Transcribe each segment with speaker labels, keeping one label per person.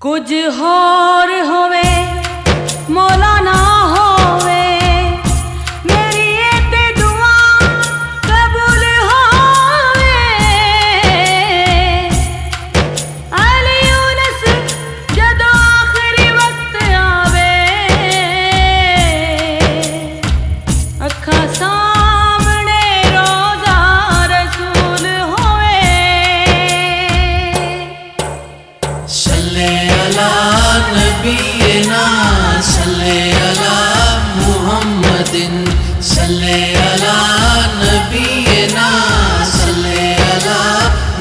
Speaker 1: کچھ ہور ہوے مولانا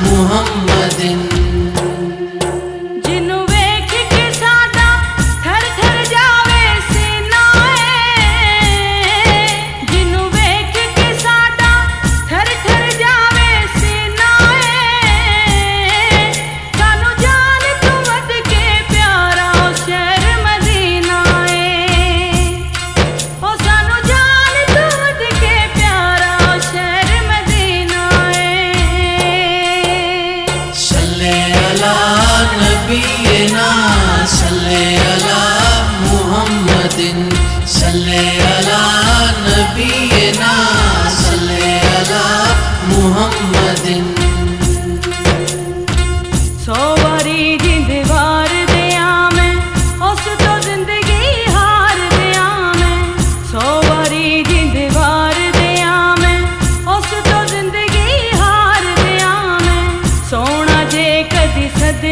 Speaker 2: محمد نبينا صلي على محمد صلي على نبينا صلي على محمد۔
Speaker 1: سو باری جند وار دیا میں، اس تو زندگی ہار دیا میں۔ سو باری جند وار دیا میں، اس ہار دیا سونا جے کدی سد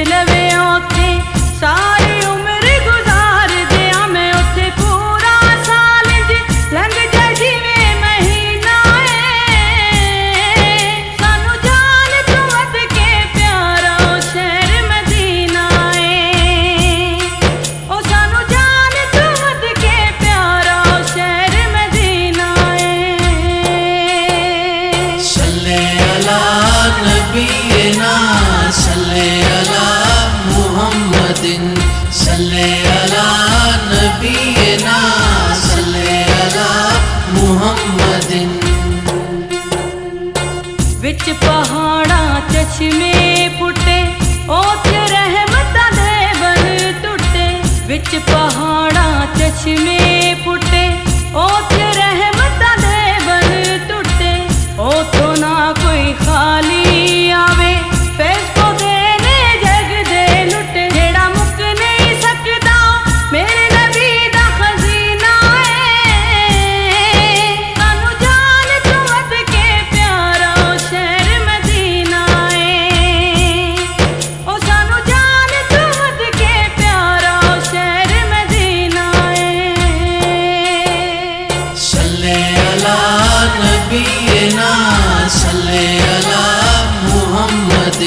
Speaker 1: بچ پہاڑا چشمے پھٹے او چرحم بچ پہاڑ چشمے پھٹے
Speaker 2: نبینا
Speaker 1: صلی علی محمد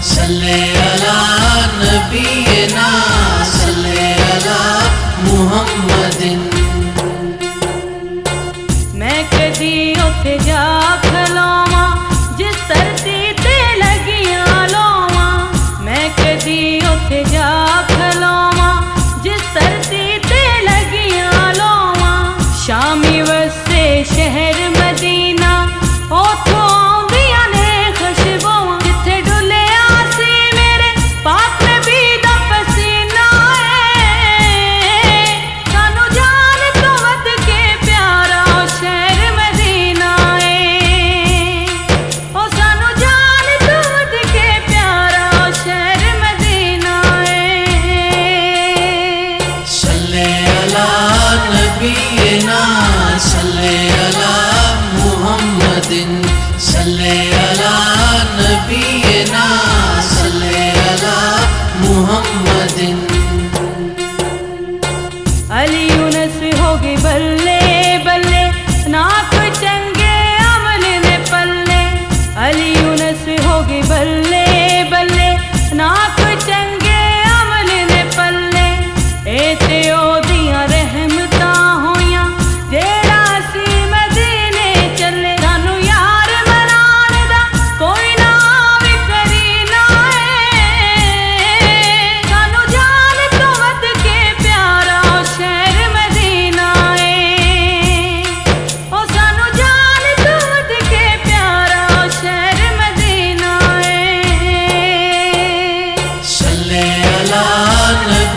Speaker 2: صلی
Speaker 1: علی
Speaker 2: نبینا صلی
Speaker 1: علی محمد.
Speaker 2: دن صلی اللہ نبی نا صلی اللہ محمد
Speaker 1: علی انس ہوگی بلے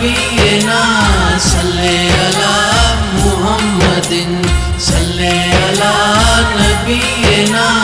Speaker 1: نبینا صلی علی محمد
Speaker 2: صلی علی
Speaker 1: نبینا